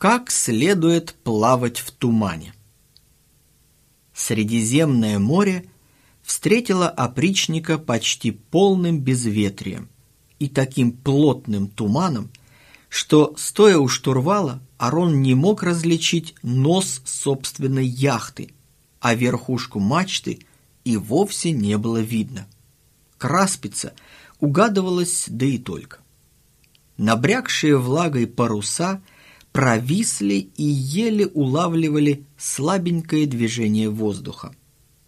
Как следует плавать в тумане. Средиземное море встретило опричника почти полным безветрием и таким плотным туманом, что, стоя у штурвала, Арон не мог различить нос собственной яхты, а верхушку мачты и вовсе не было видно. Краспица угадывалась, да и только. Набрякшие влагой паруса провисли и еле улавливали слабенькое движение воздуха.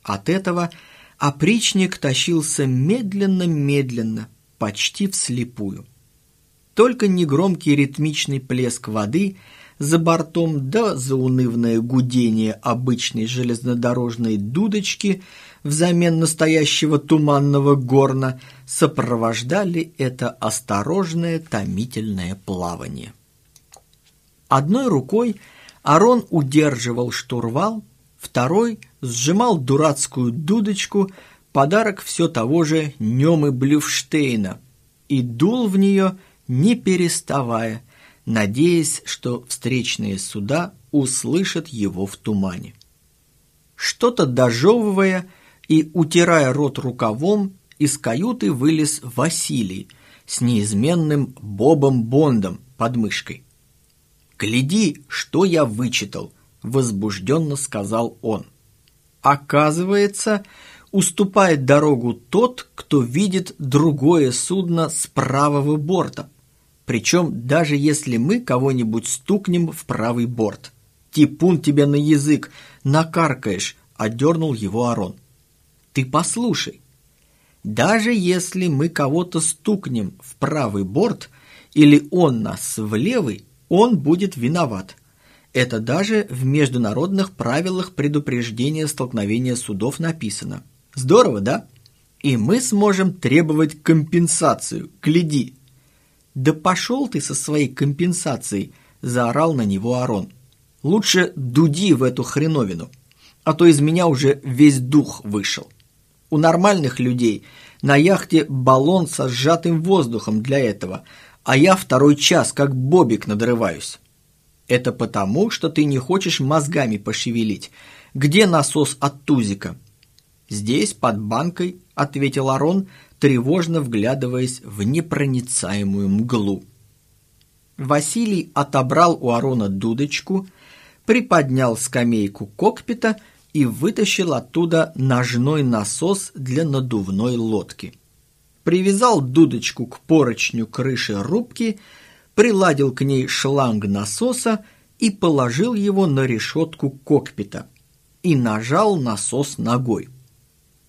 От этого опричник тащился медленно-медленно, почти вслепую. Только негромкий ритмичный плеск воды за бортом да заунывное гудение обычной железнодорожной дудочки взамен настоящего туманного горна сопровождали это осторожное томительное плавание. Одной рукой Арон удерживал штурвал, второй сжимал дурацкую дудочку, подарок все того же Немы Блюфштейна, и дул в нее, не переставая, надеясь, что встречные суда услышат его в тумане. Что-то дожевывая и утирая рот рукавом, из каюты вылез Василий с неизменным Бобом Бондом под мышкой. «Гляди, что я вычитал!» — возбужденно сказал он. «Оказывается, уступает дорогу тот, кто видит другое судно с правого борта. Причем даже если мы кого-нибудь стукнем в правый борт. Типун тебе на язык, накаркаешь!» — одернул его Арон. «Ты послушай, даже если мы кого-то стукнем в правый борт или он нас в левый, он будет виноват. Это даже в международных правилах предупреждения столкновения судов написано. Здорово, да? И мы сможем требовать компенсацию. Гляди. Да пошел ты со своей компенсацией, заорал на него Арон. Лучше дуди в эту хреновину, а то из меня уже весь дух вышел. У нормальных людей на яхте баллон со сжатым воздухом для этого, а я второй час как бобик надрываюсь. Это потому, что ты не хочешь мозгами пошевелить. Где насос от тузика? Здесь, под банкой, ответил Арон, тревожно вглядываясь в непроницаемую мглу. Василий отобрал у Арона дудочку, приподнял скамейку кокпита и вытащил оттуда ножной насос для надувной лодки привязал дудочку к поручню крыши рубки, приладил к ней шланг насоса и положил его на решетку кокпита и нажал насос ногой.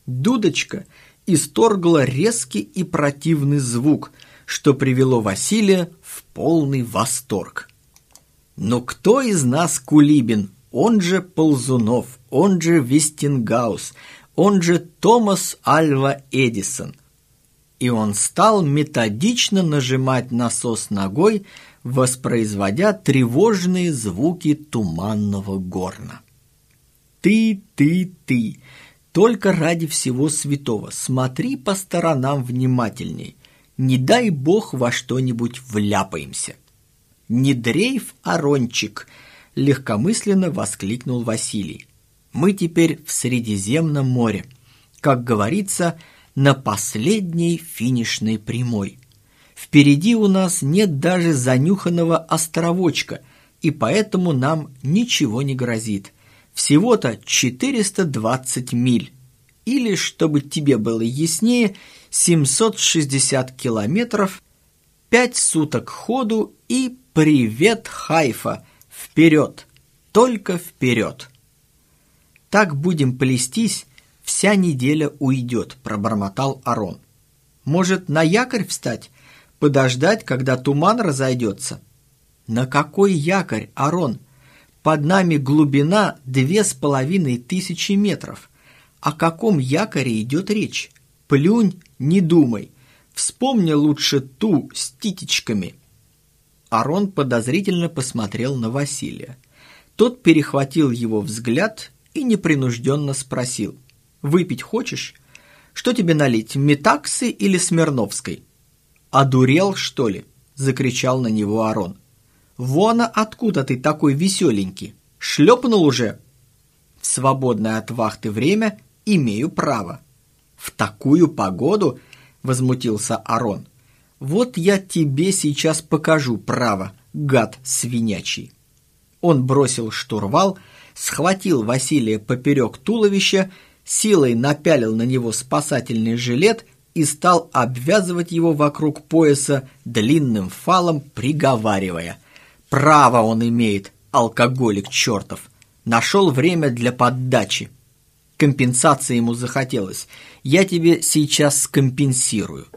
Дудочка исторгла резкий и противный звук, что привело Василия в полный восторг. Но кто из нас Кулибин, он же Ползунов, он же Вестингаус, он же Томас Альва Эдисон – и он стал методично нажимать насос ногой, воспроизводя тревожные звуки туманного горна. «Ты, ты, ты! Только ради всего святого смотри по сторонам внимательней. Не дай бог во что-нибудь вляпаемся!» «Не дрейф, Арончик!» — легкомысленно воскликнул Василий. «Мы теперь в Средиземном море. Как говорится, — на последней финишной прямой. Впереди у нас нет даже занюханного островочка, и поэтому нам ничего не грозит. Всего-то 420 миль. Или, чтобы тебе было яснее, 760 километров, 5 суток ходу и привет, Хайфа! Вперед! Только вперед! Так будем плестись, вся неделя уйдет», – пробормотал Арон. «Может, на якорь встать? Подождать, когда туман разойдется?» «На какой якорь, Арон? Под нами глубина две с половиной тысячи метров. О каком якоре идет речь? Плюнь, не думай. Вспомни лучше ту с титечками». Арон подозрительно посмотрел на Василия. Тот перехватил его взгляд и непринужденно спросил. Выпить хочешь? Что тебе налить, метаксы или смирновской?» «Одурел, что ли?» – закричал на него Арон. Вон откуда ты такой веселенький. Шлепнул уже? В свободное от вахты время имею право. В такую погоду, возмутился Арон. Вот я тебе сейчас покажу право, гад свинячий. Он бросил штурвал, схватил Василия поперек туловища, силой напялил на него спасательный жилет и стал обвязывать его вокруг пояса длинным фалом, приговаривая. «Право он имеет, алкоголик чертов! Нашел время для поддачи. Компенсации ему захотелось. Я тебе сейчас скомпенсирую».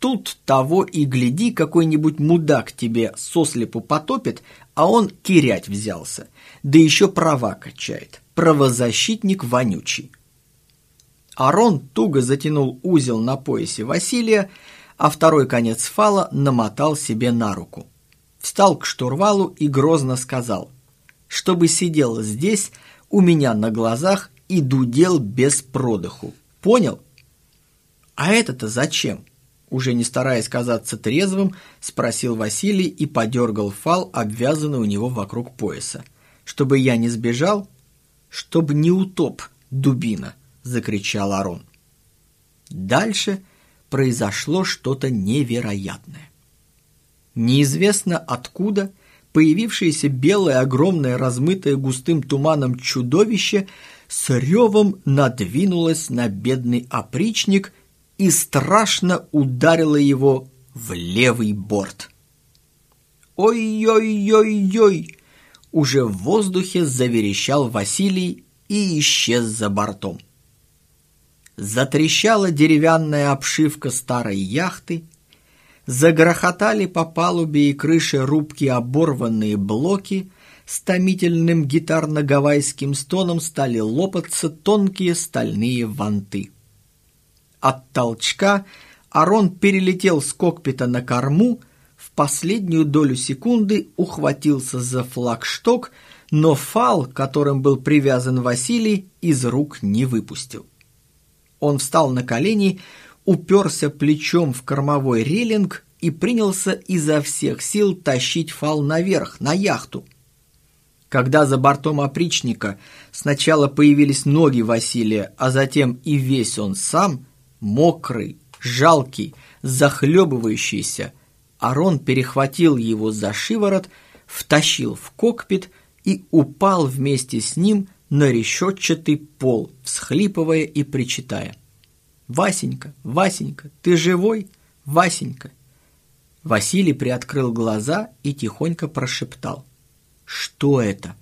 Тут того и гляди, какой-нибудь мудак тебе сослепу потопит, а он кирять взялся. Да еще права качает. Правозащитник вонючий. Арон туго затянул узел на поясе Василия, а второй конец фала намотал себе на руку. Встал к штурвалу и грозно сказал, чтобы сидел здесь у меня на глазах и дудел без продыху. Понял? А это-то зачем? Уже не стараясь казаться трезвым, спросил Василий и подергал фал, обвязанный у него вокруг пояса. «Чтобы я не сбежал?» «Чтобы не утоп, дубина!» – закричал Арон. Дальше произошло что-то невероятное. Неизвестно откуда появившееся белое, огромное, размытое густым туманом чудовище с ревом надвинулось на бедный опричник и страшно ударило его в левый борт. «Ой-ой-ой-ой!» Уже в воздухе заверещал Василий и исчез за бортом. Затрещала деревянная обшивка старой яхты, загрохотали по палубе и крыше рубки оборванные блоки, с томительным гитарно-гавайским стоном стали лопаться тонкие стальные ванты. От толчка Арон перелетел с кокпита на корму, в последнюю долю секунды ухватился за флагшток, но фал, которым был привязан Василий, из рук не выпустил. Он встал на колени, уперся плечом в кормовой рейлинг и принялся изо всех сил тащить фал наверх, на яхту. Когда за бортом опричника сначала появились ноги Василия, а затем и весь он сам – мокрый, жалкий, захлебывающийся. Арон перехватил его за шиворот, втащил в кокпит и упал вместе с ним на решетчатый пол, всхлипывая и причитая. «Васенька, Васенька, ты живой? Васенька!» Василий приоткрыл глаза и тихонько прошептал. «Что это?»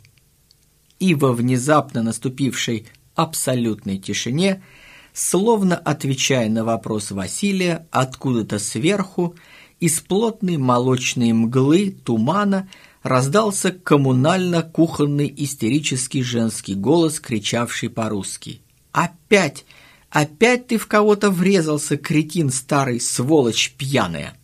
И во внезапно наступившей абсолютной тишине – Словно отвечая на вопрос Василия, откуда-то сверху, из плотной молочной мглы тумана раздался коммунально-кухонный истерический женский голос, кричавший по-русски. «Опять! Опять ты в кого-то врезался, кретин старый, сволочь пьяная!»